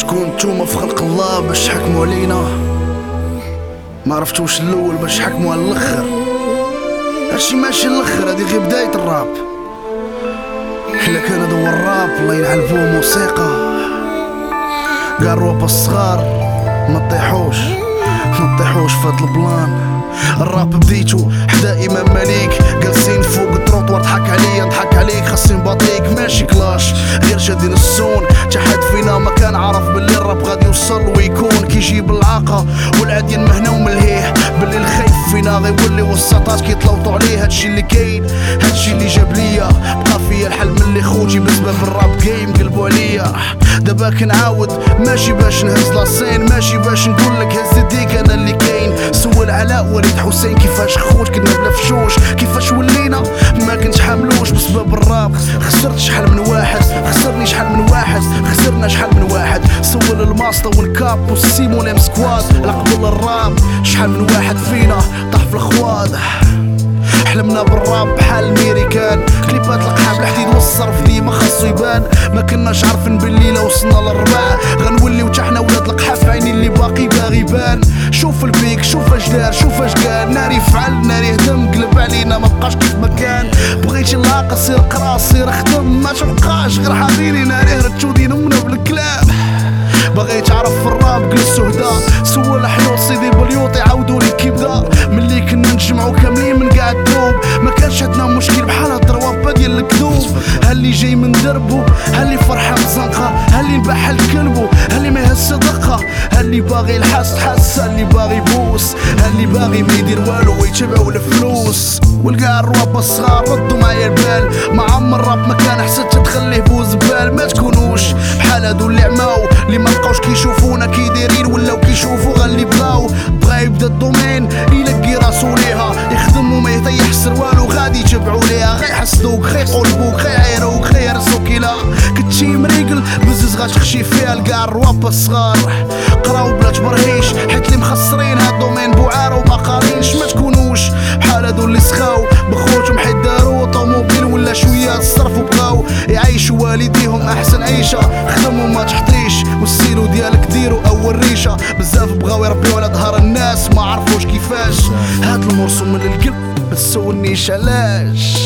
شكون نتوما في خلق الله باش تحكموا علينا؟ ما عرفتوش الأول باش تحكموا على الآخر. هادشي ماشي الآخر هادي غير بداية الراب. إلا كان هذا هو الراب الله يلعن بو موسيقى. قال رواب الصغار ما تطيحوش. ما تطيحوش في هاد البلان. الراب بديتو حدا امام مليك جالسين كيجيب العاقة والعديان مهنا وملهيه. باللي الخيف فينا غيولي والسطات كيطلوطو عليه. هادشي اللي كاين هادشي اللي جاب ليا. بقى فيا الحل من اللي خوتي بسبب الراب جيم قلبوا عليا. دابا كنعاود ماشي باش نهز لاسين ماشي باش نقولك هز يديك أنا اللي كاين. سول علاء وليد حسين كيفاش خوت كنا بلا فشوش كيفاش حاملوش الراب خسرت شحال من واحد خسرني شحال من واحد خسرنا شحال من واحد. سول الماسطة والكاب والسيمون ام سكواد. على قبل الراب شحال من واحد فينا طاح في الخواد. حلمنا بالراب بحال الميريكان كليبات القحاب الحديد والصرف ديما خاصو يبان. ما كناش عارفين باللي لو وصلنا للرباع غنوليو حنا ولاد القحاف عيني اللي باقي باغي يبان. شوف البيك شوف اش دار شوف اش قال. ناري فعل ناري هدم قلب بغيتي اللاقة سير قرا سير خدم ما تبقاش غير حاضيني ناري هرتشو دينمنا بالكلام باغي تعرف في الراب جلس وهدا سول حلو سيدي بليوط يعاودوا هاللي جاي من دربو هاللي فرحة مزنقة هاللي نباح الكلبو هاللي ما يهز دقة هاللي باغي الحس حس هاللي باغي بوس هاللي باغي ما يدير والو ويتبعو الفلوس. والقاع الروابا الصغار ردوا معايا البال ما عمر الراب ما كان حسيت تخليه بوز بال. ما تكونوش بحال هادو اللي عماو اللي ما بقاوش كيشوفونا كي دايرين ولاو كيشوفو غالي بغاو. بغا يبدا ال domaine يلقي راسو ليها يخدم وما يطيح سروالو غادي يتبعو ليها غيحسدوك غيقلبوك بزز غتخشي فيها لكاع الرواب الصغار قراو بلا تبرهيش حيت اللي مخسرين هاد ال domaine بوعار وما قارينش. ما تكونوش بحال هادو اللي سخاو. بخوتهم حيت دارو طوموبيل ولا شوية الصرف وبغاو. يعيشوا والديهم أحسن عيشة. خدموا ما تحطيش والسيرو ديالك ديرو أول ريشة. بزاف بغاو يربيو على ظهر الناس ما عرفوش كيفاش. هاد المرسوم من القلب ما تسولنيش علاش.